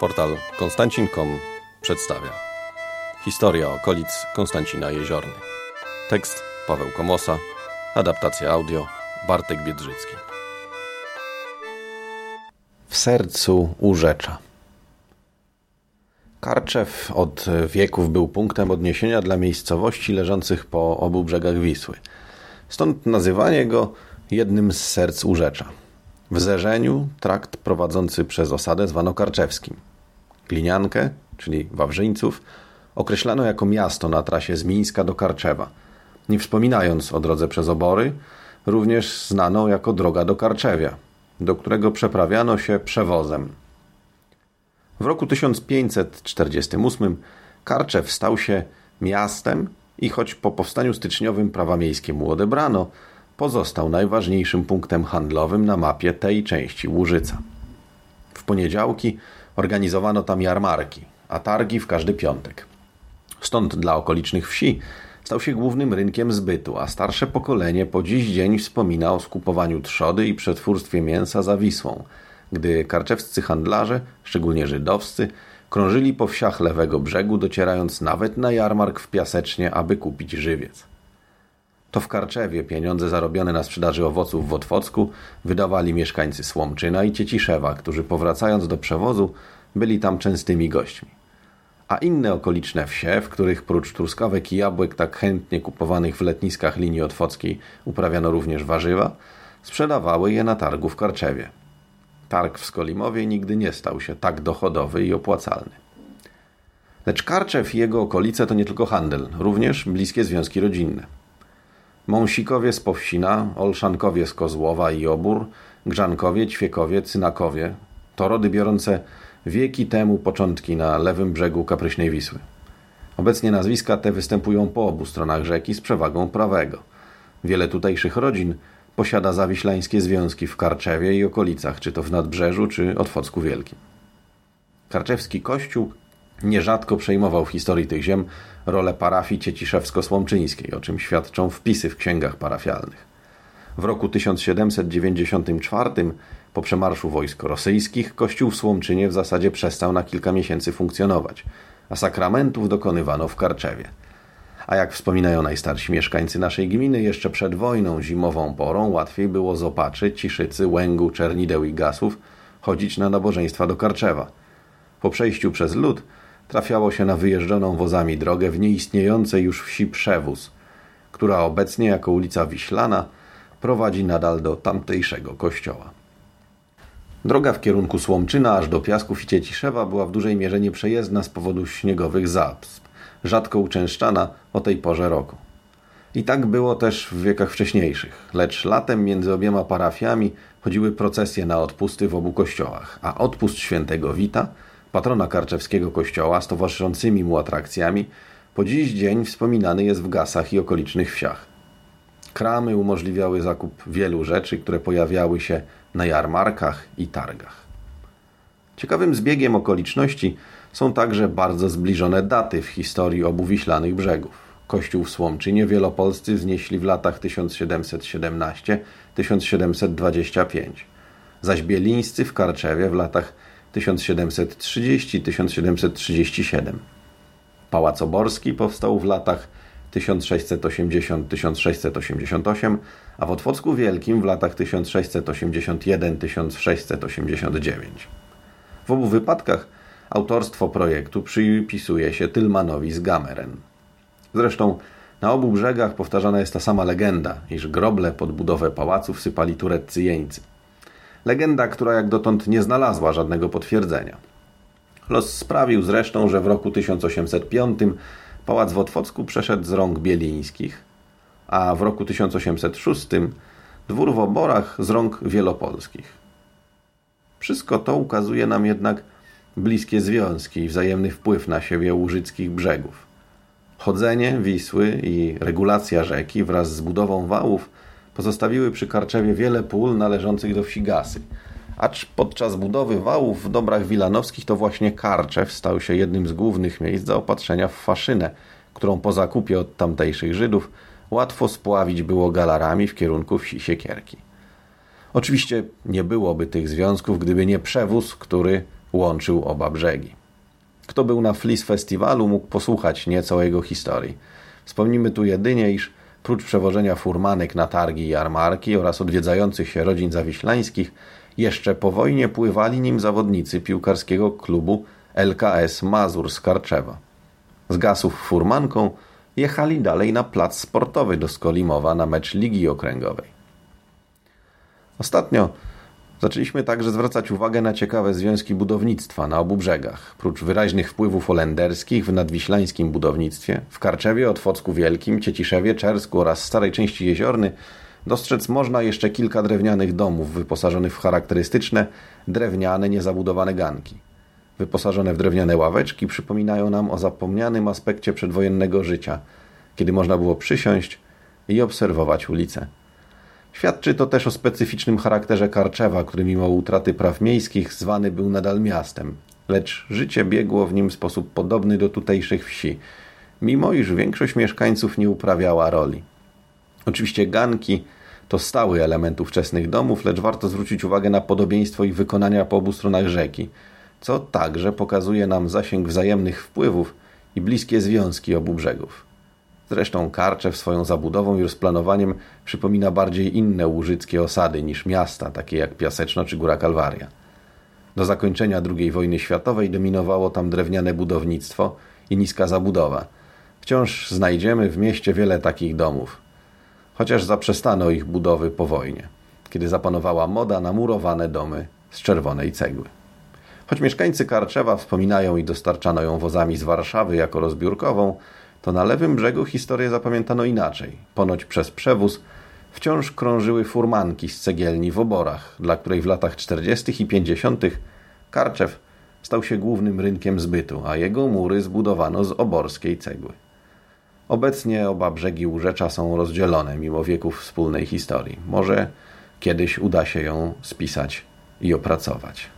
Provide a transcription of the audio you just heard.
Portal Konstancin.com przedstawia Historia okolic Konstancina Jeziorny Tekst Paweł Komosa Adaptacja audio Bartek Biedrzycki W sercu Urzecza Karczew od wieków był punktem odniesienia dla miejscowości leżących po obu brzegach Wisły. Stąd nazywanie go jednym z serc Urzecza. W Zerzeniu trakt prowadzący przez osadę zwano Karczewskim. Gliniankę, czyli Wawrzyńców, określano jako miasto na trasie z Mińska do Karczewa, nie wspominając o drodze przez Obory, również znaną jako droga do Karczewia, do którego przeprawiano się przewozem. W roku 1548 Karczew stał się miastem i choć po powstaniu styczniowym prawa miejskie mu odebrano, pozostał najważniejszym punktem handlowym na mapie tej części Łużyca. W poniedziałki organizowano tam jarmarki, a targi w każdy piątek. Stąd dla okolicznych wsi stał się głównym rynkiem zbytu, a starsze pokolenie po dziś dzień wspomina o skupowaniu trzody i przetwórstwie mięsa za Wisłą, gdy karczewscy handlarze, szczególnie żydowscy, krążyli po wsiach lewego brzegu, docierając nawet na jarmark w Piasecznie, aby kupić żywiec. To w Karczewie pieniądze zarobione na sprzedaży owoców w Otwocku wydawali mieszkańcy Słomczyna i Cieciszewa, którzy powracając do przewozu byli tam częstymi gośćmi. A inne okoliczne wsie, w których prócz truskawek i jabłek tak chętnie kupowanych w letniskach linii otwockiej uprawiano również warzywa, sprzedawały je na targu w Karczewie. Targ w Skolimowie nigdy nie stał się tak dochodowy i opłacalny. Lecz Karczew i jego okolice to nie tylko handel, również bliskie związki rodzinne. Mąsikowie z Powsina, Olszankowie z Kozłowa i Obór, Grzankowie, Ćwiekowie, Cynakowie to rody biorące wieki temu początki na lewym brzegu kapryśnej Wisły. Obecnie nazwiska te występują po obu stronach rzeki z przewagą prawego. Wiele tutejszych rodzin posiada zawiślańskie związki w Karczewie i okolicach, czy to w Nadbrzeżu, czy Otwocku Wielkim. Karczewski kościół Nierzadko przejmował w historii tych ziem rolę parafii cieciszewsko-słomczyńskiej, o czym świadczą wpisy w księgach parafialnych. W roku 1794 po przemarszu wojsk rosyjskich kościół w Słomczynie w zasadzie przestał na kilka miesięcy funkcjonować, a sakramentów dokonywano w Karczewie. A jak wspominają najstarsi mieszkańcy naszej gminy, jeszcze przed wojną zimową porą łatwiej było z Opaczy, Ciszycy, Łęgu, Czernideł i Gasów chodzić na nabożeństwa do Karczewa. Po przejściu przez lud trafiało się na wyjeżdżoną wozami drogę w nieistniejącej już wsi Przewóz, która obecnie jako ulica Wiślana prowadzi nadal do tamtejszego kościoła. Droga w kierunku Słomczyna aż do Piasków i Cieciszewa była w dużej mierze nieprzejezdna z powodu śniegowych zasp, rzadko uczęszczana o tej porze roku. I tak było też w wiekach wcześniejszych, lecz latem między obiema parafiami chodziły procesje na odpusty w obu kościołach, a odpust świętego Wita – patrona karczewskiego kościoła z towarzyszącymi mu atrakcjami, po dziś dzień wspominany jest w Gasach i okolicznych wsiach. Kramy umożliwiały zakup wielu rzeczy, które pojawiały się na jarmarkach i targach. Ciekawym zbiegiem okoliczności są także bardzo zbliżone daty w historii obu wiślanych brzegów. Kościół w Słomczynie wielopolscy wznieśli w latach 1717-1725, zaś bielińscy w Karczewie w latach 1730-1737. Pałac Oborski powstał w latach 1680-1688, a w Otwocku Wielkim w latach 1681-1689. W obu wypadkach autorstwo projektu przypisuje się Tylmanowi z Gameren. Zresztą na obu brzegach powtarzana jest ta sama legenda, iż groble pod budowę pałacu wsypali tureccy jeńcy. Legenda, która jak dotąd nie znalazła żadnego potwierdzenia. Los sprawił zresztą, że w roku 1805 pałac w Otwocku przeszedł z rąk bielińskich, a w roku 1806 dwór w Oborach z rąk wielopolskich. Wszystko to ukazuje nam jednak bliskie związki i wzajemny wpływ na siebie łużyckich brzegów. Chodzenie Wisły i regulacja rzeki wraz z budową wałów pozostawiły przy Karczewie wiele pól należących do wsi Gasy. Acz podczas budowy wałów w Dobrach Wilanowskich to właśnie Karczew stał się jednym z głównych miejsc zaopatrzenia w faszynę, którą po zakupie od tamtejszych Żydów łatwo spławić było galarami w kierunku wsi Siekierki. Oczywiście nie byłoby tych związków, gdyby nie przewóz, który łączył oba brzegi. Kto był na Flis Festiwalu mógł posłuchać nieco jego historii. Wspomnimy tu jedynie, iż prócz przewożenia furmanek na targi i jarmarki oraz odwiedzających się rodzin zawiślańskich, jeszcze po wojnie pływali nim zawodnicy piłkarskiego klubu LKS Mazur z Karczewa. Z gasów furmanką jechali dalej na plac sportowy do Skolimowa na mecz Ligi Okręgowej. Ostatnio zaczęliśmy także zwracać uwagę na ciekawe związki budownictwa na obu brzegach. Prócz wyraźnych wpływów holenderskich w nadwiślańskim budownictwie, w Karczewie, Otwocku Wielkim, Cieciszewie, Czersku oraz starej części Jeziorny dostrzec można jeszcze kilka drewnianych domów wyposażonych w charakterystyczne, drewniane, niezabudowane ganki. Wyposażone w drewniane ławeczki przypominają nam o zapomnianym aspekcie przedwojennego życia, kiedy można było przysiąść i obserwować ulice. Świadczy to też o specyficznym charakterze Karczewa, który mimo utraty praw miejskich zwany był nadal miastem, lecz życie biegło w nim w sposób podobny do tutejszych wsi, mimo iż większość mieszkańców nie uprawiała roli. Oczywiście ganki to stały element ówczesnych domów, lecz warto zwrócić uwagę na podobieństwo ich wykonania po obu stronach rzeki, co także pokazuje nam zasięg wzajemnych wpływów i bliskie związki obu brzegów. Zresztą Karczew swoją zabudową i rozplanowaniem przypomina bardziej inne łużyckie osady niż miasta, takie jak Piaseczno czy Góra Kalwaria. Do zakończenia II wojny światowej dominowało tam drewniane budownictwo i niska zabudowa. Wciąż znajdziemy w mieście wiele takich domów, chociaż zaprzestano ich budowy po wojnie, kiedy zapanowała moda na murowane domy z czerwonej cegły. Choć mieszkańcy Karczewa wspominają i dostarczano ją wozami z Warszawy jako rozbiórkową, to na lewym brzegu historię zapamiętano inaczej. Ponoć przez przewóz wciąż krążyły furmanki z cegielni w oborach, dla której w latach 40. i 50. Karczew stał się głównym rynkiem zbytu, a jego mury zbudowano z oborskiej cegły. Obecnie oba brzegi Łżecza są rozdzielone mimo wieków wspólnej historii. Może kiedyś uda się ją spisać i opracować.